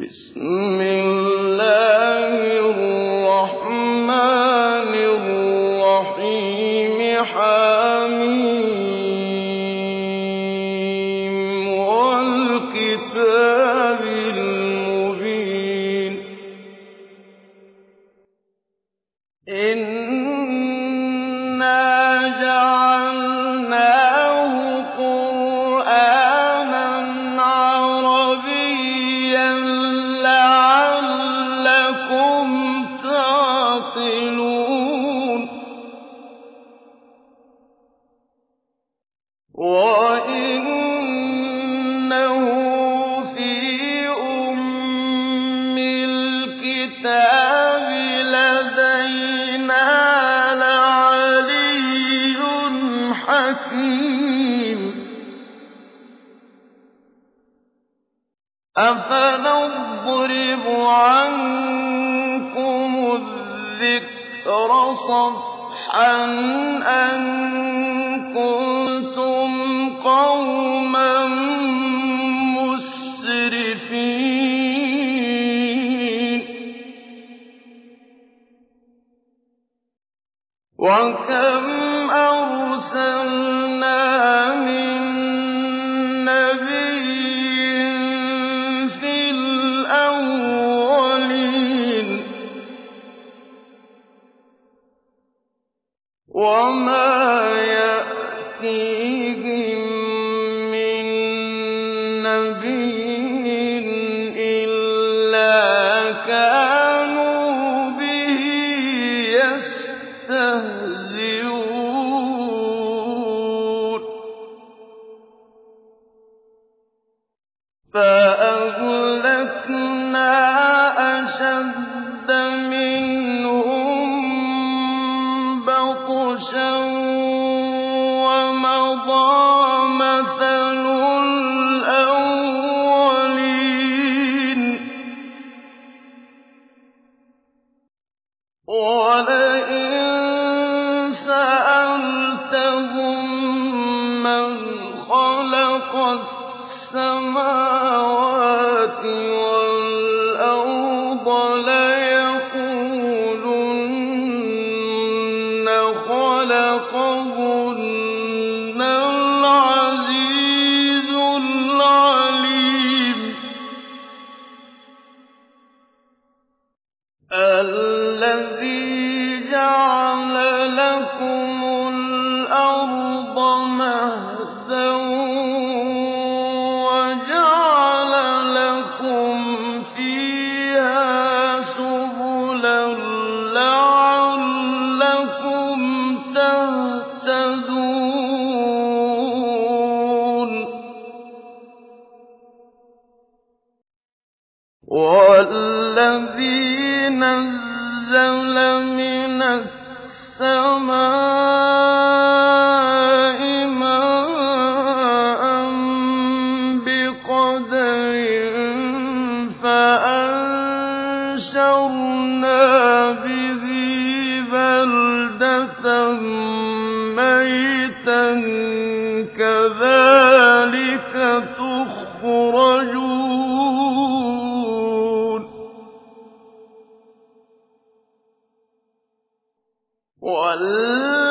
بسم الله صفحا أن كنتم قوما مسرفين. وَالَّذِي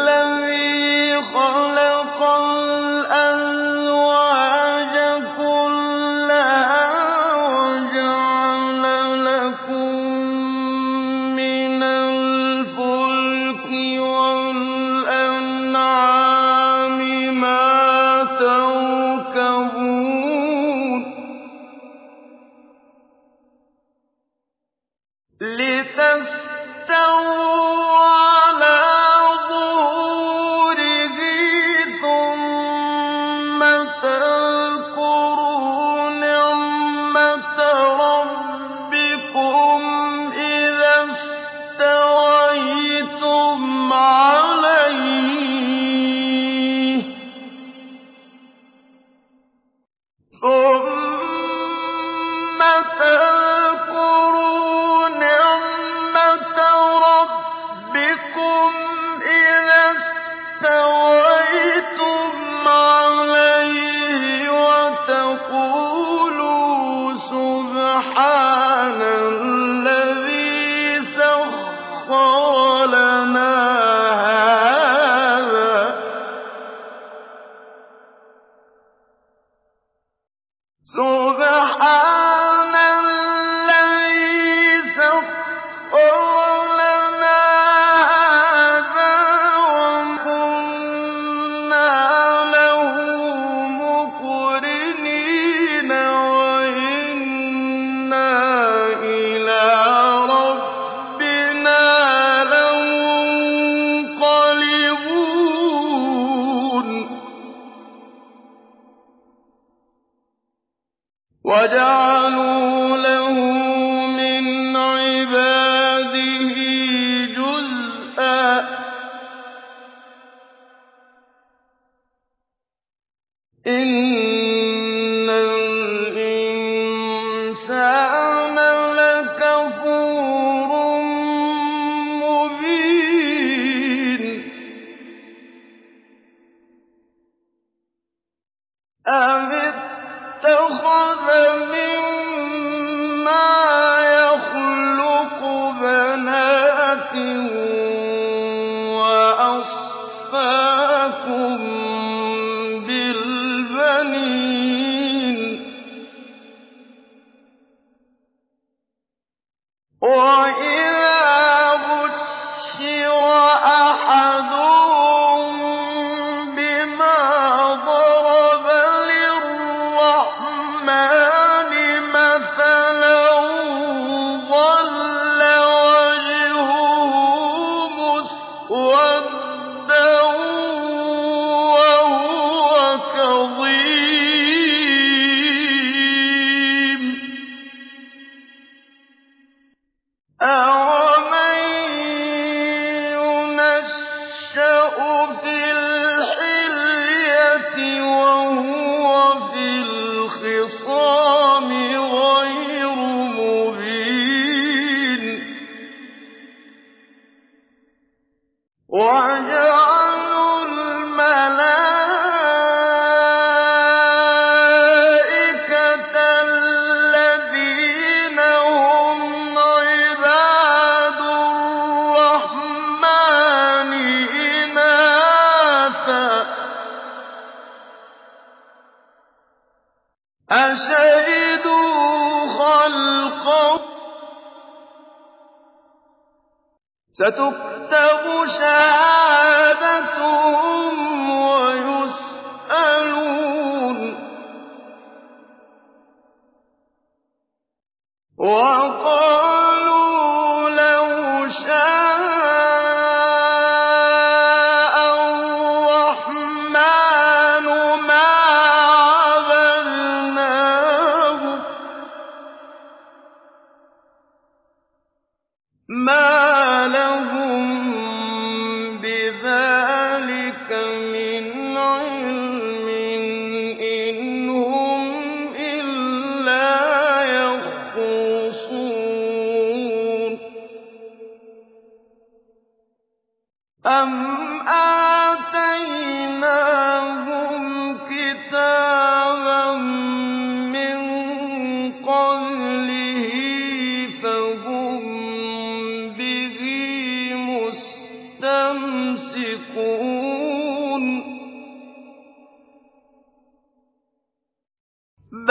سَتُكْتَبُ شَهَادَتُهُمْ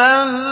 بَلْ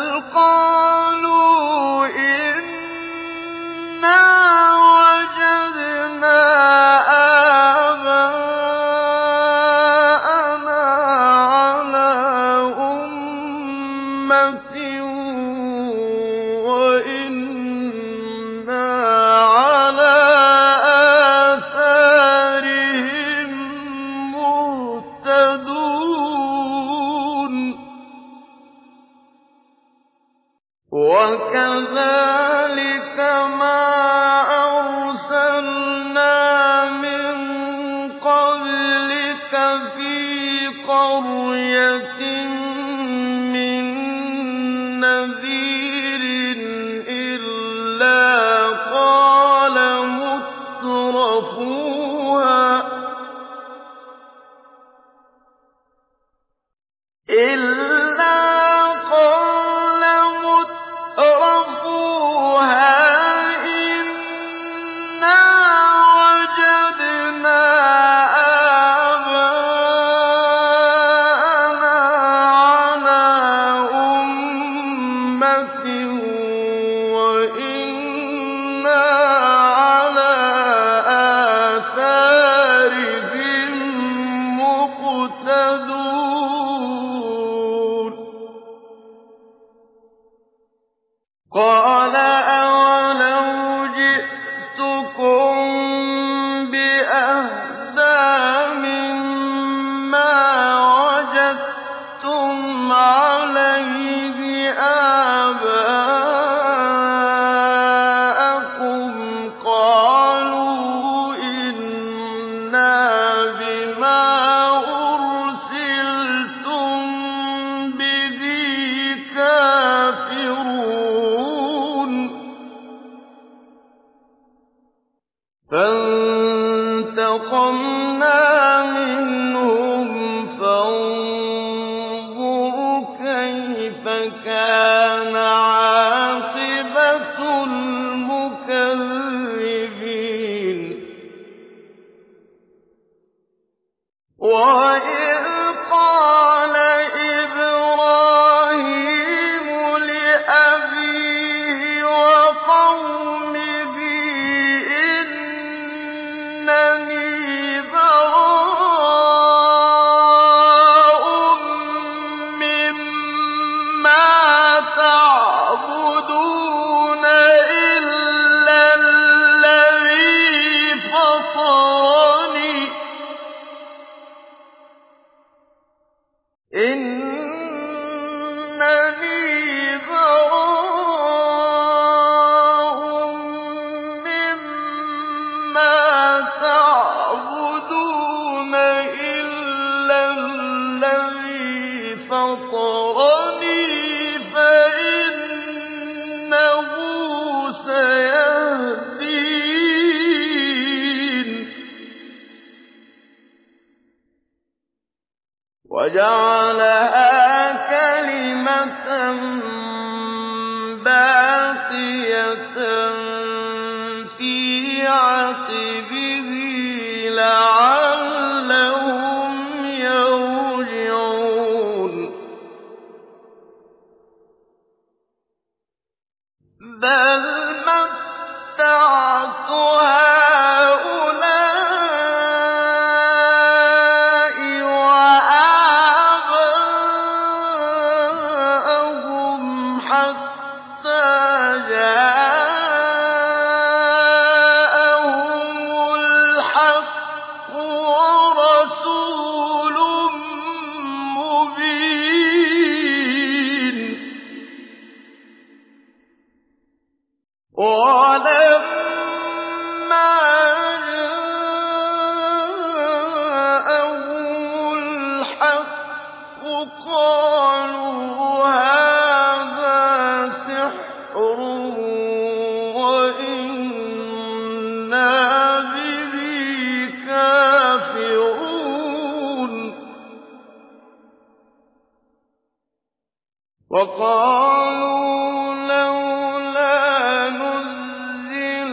وَإِذْ عَقِبِهِ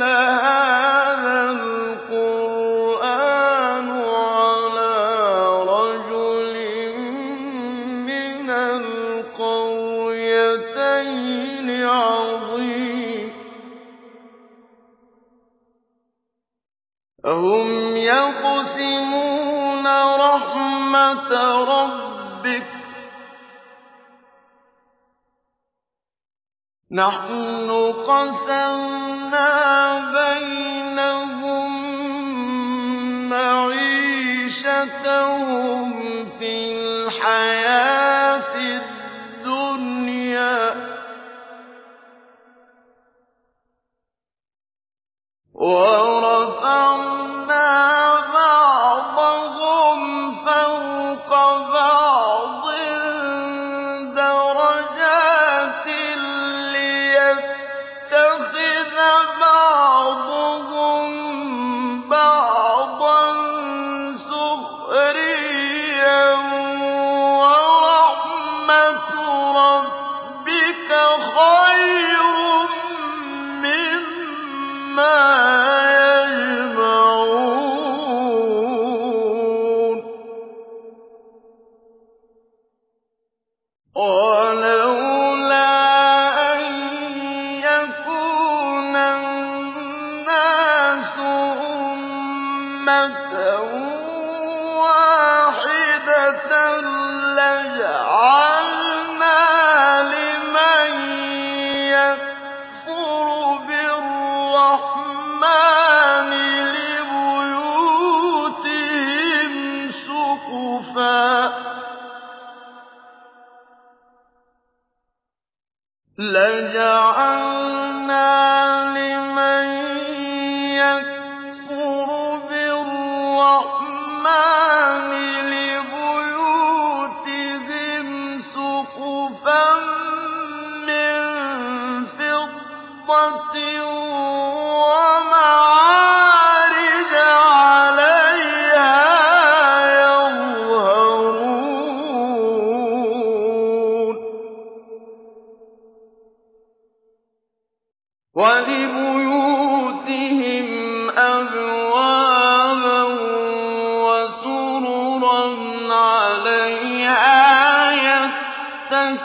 لَا مَا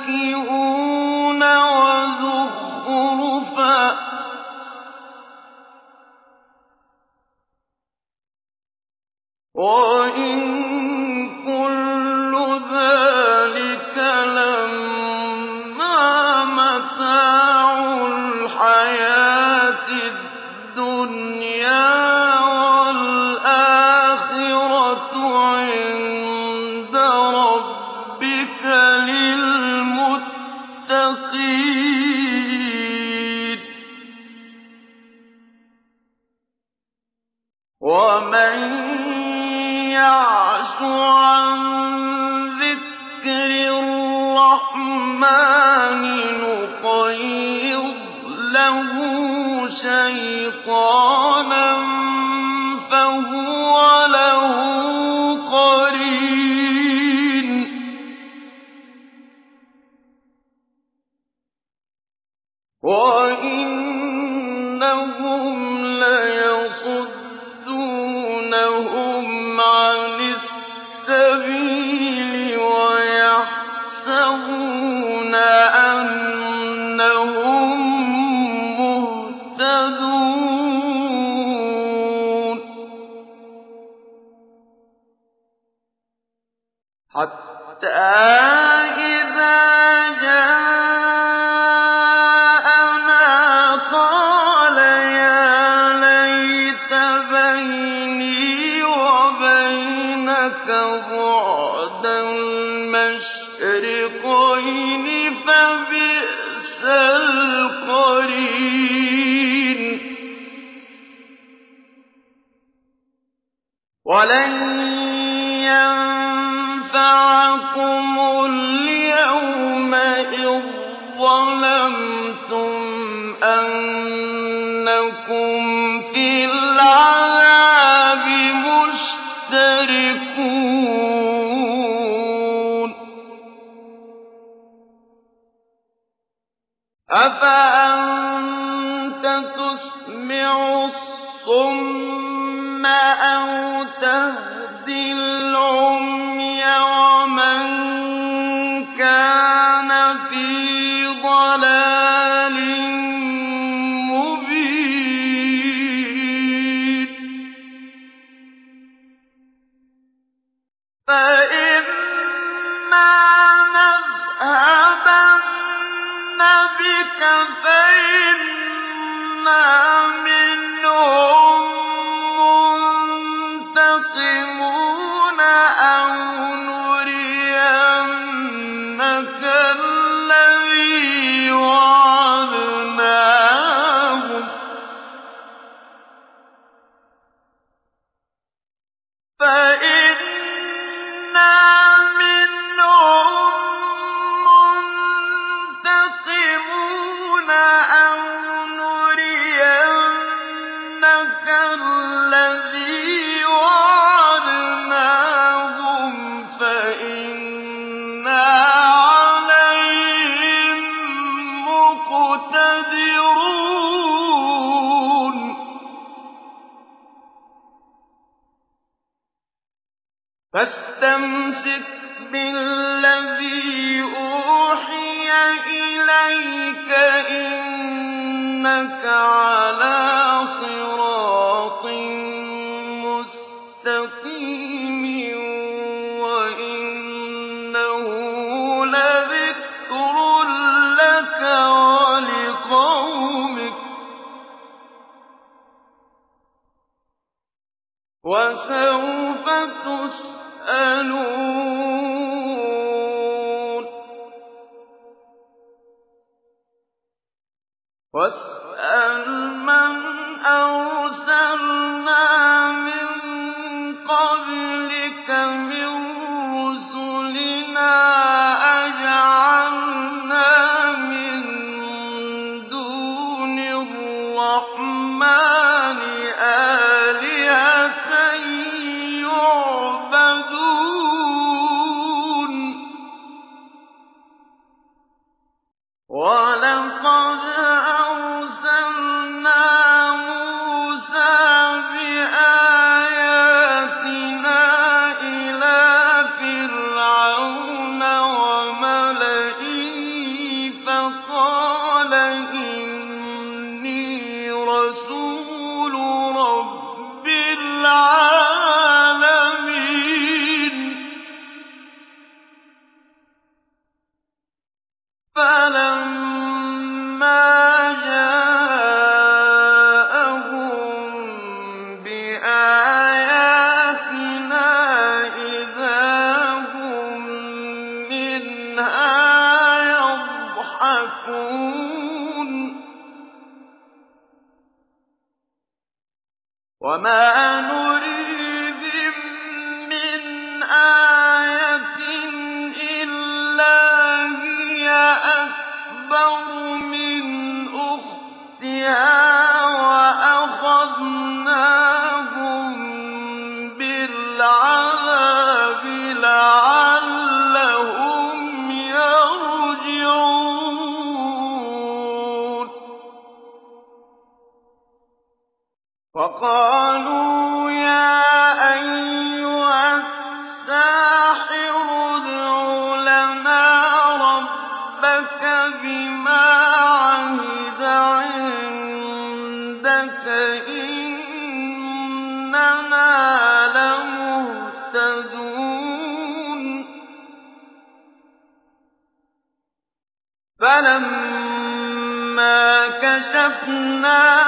فاكهة يَصُدُّونَهُمْ عَنِ السَّبِيلِ وَيَحْسَبُونَ أَنَّهُم مُّهْتَدُونَ حتى أَوْ تَهْدِي الْعُمْيَ وَمَن كَانَ فِي ضَلَالٍ مُّبِينٍ نَذْهَبَنَّ فَإِنَّا مِنْهُم فاستمسك بالذي أوحي إليك إنك على يَسْأَلُونَ وَقَالُوا يَا السَّاحِرُ لَنَا رَبَّكَ بِمَا عَهِدَ عِندَكَ ۖ لَمُهْتَدُونَ. فَلَمَّا كَشَفْنَا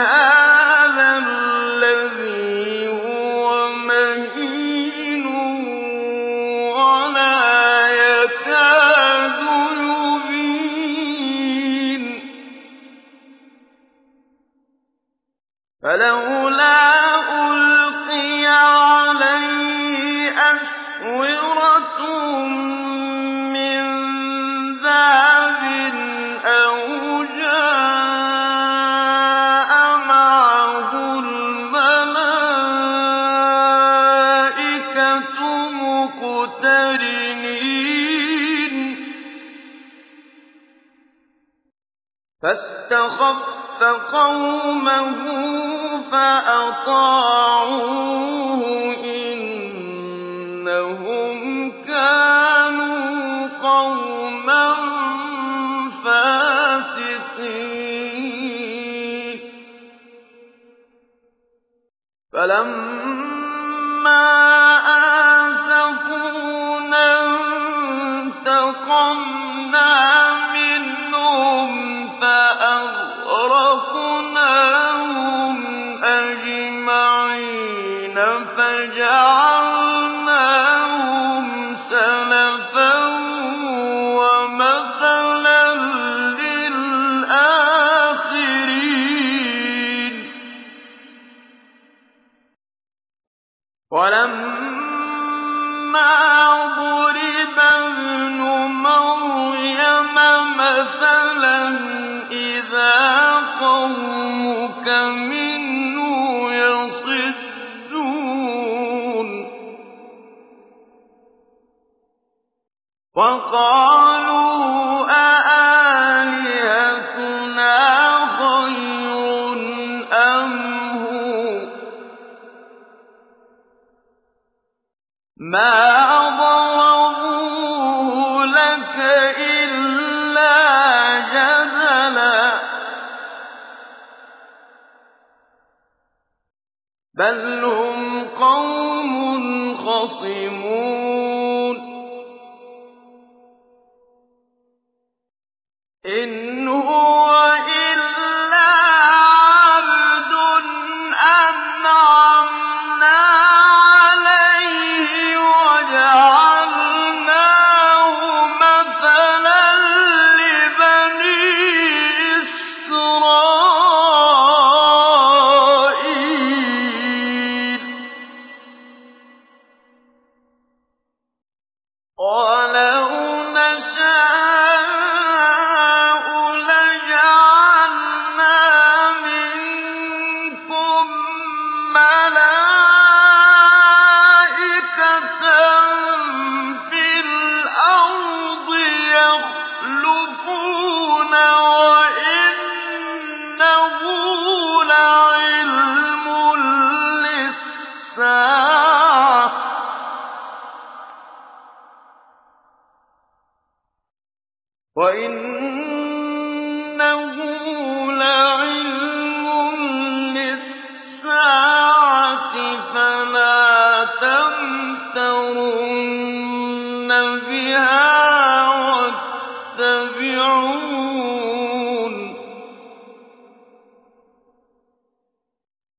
هَٰذَا الَّذِي هُوَ مَهِينٌ وَلَا يَكَادُ يُبِينُ. قَوْمَهُ فَأَطَاعُوهُ ۚ إِنَّهُمْ كَانُوا قَوْمًا فَاسِقِينَ فَلَمَّا آسَفُونَا انتَقَمْنَا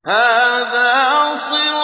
هَٰذَا صِرَاطٌ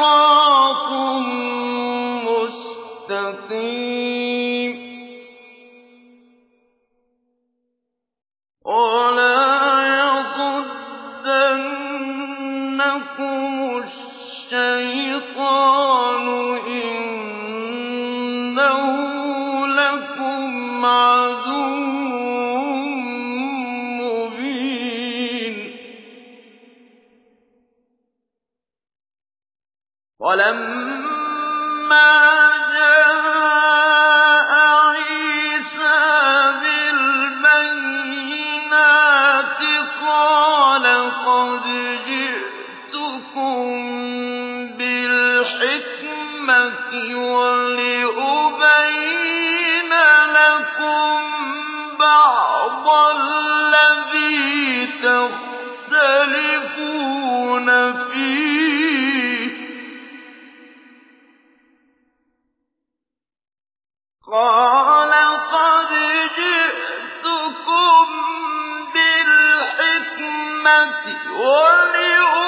بِالْحِكْمَةِ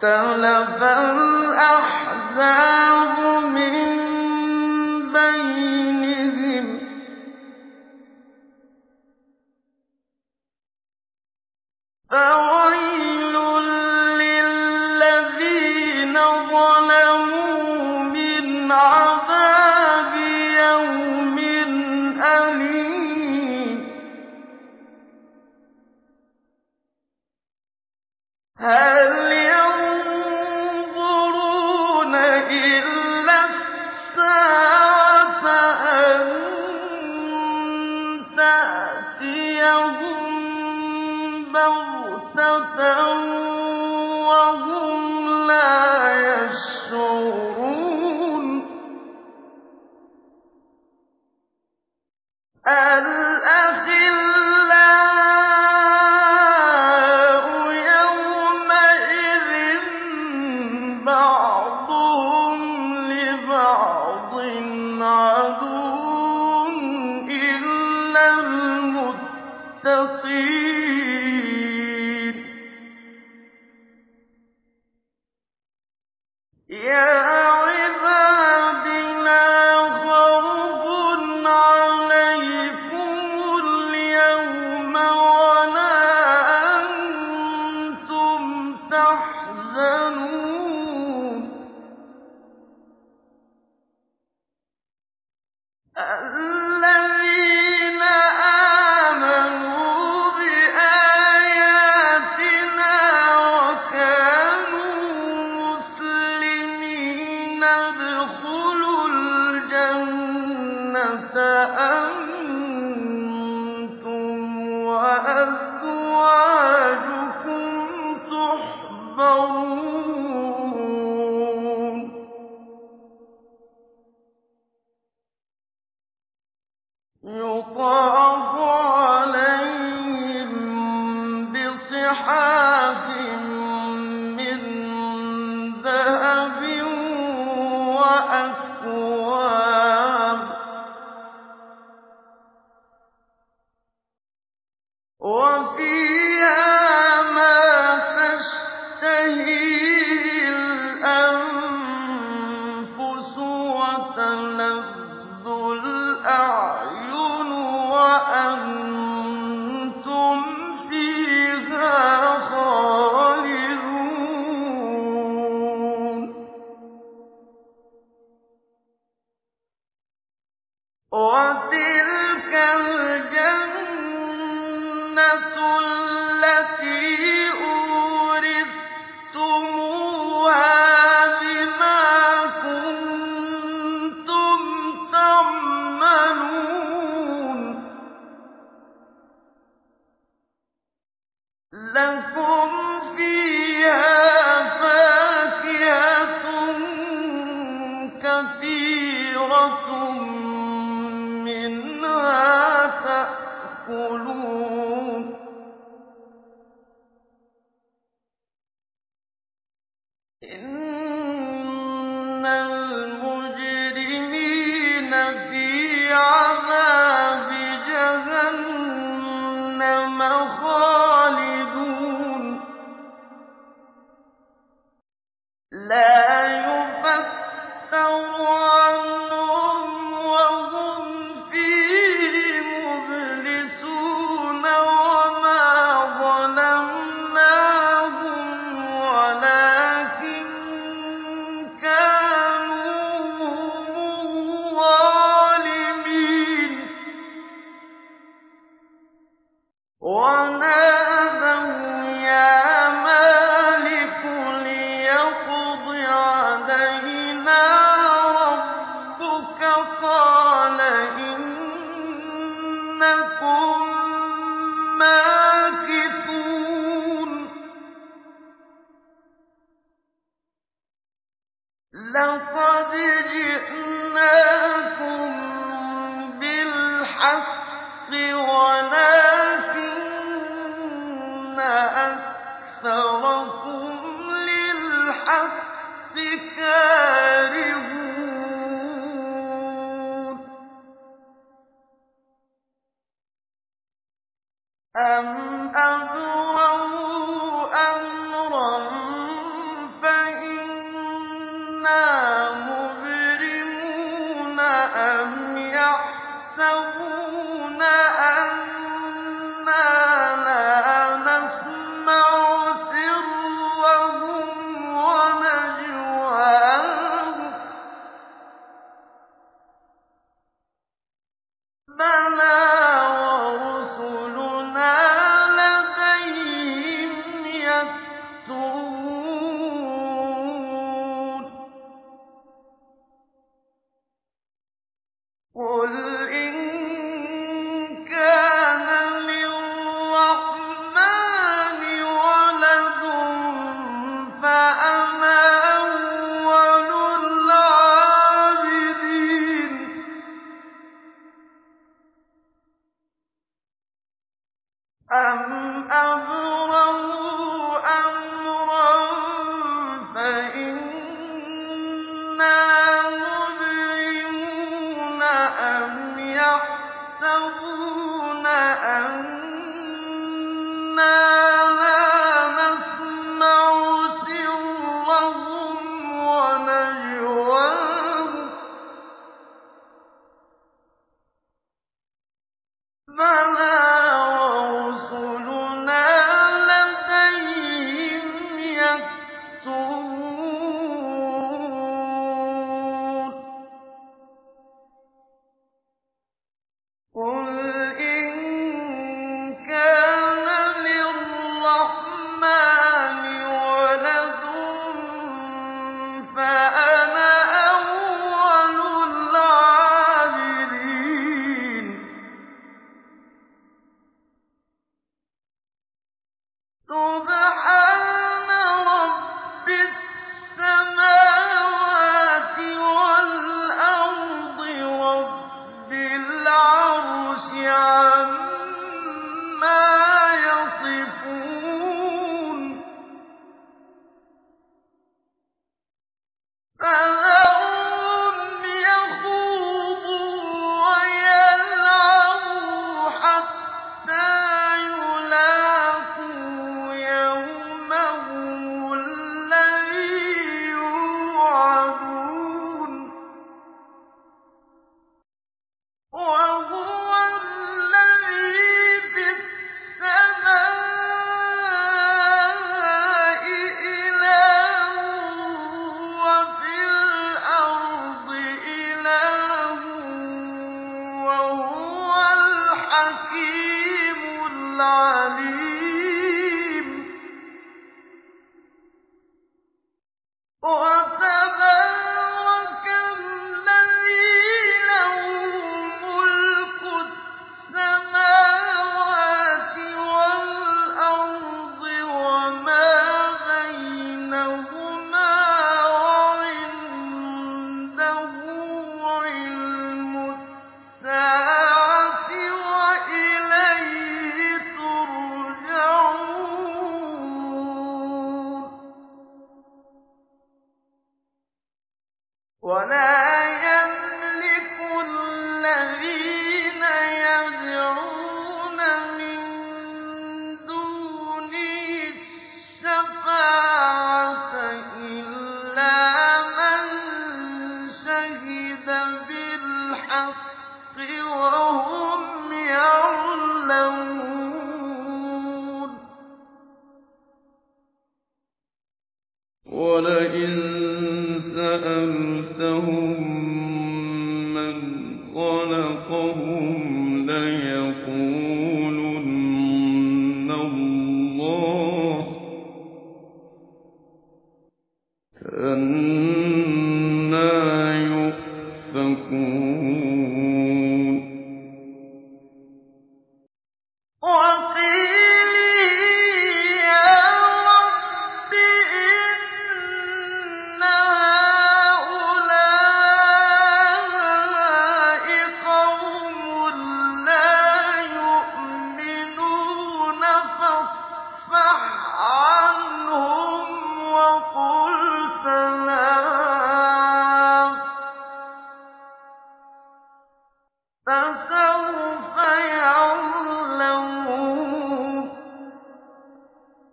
فَاخْتَلَفَ الْأَحْزَابُ مِن بَيْنِهِمْ ۖ فَوَيْلٌ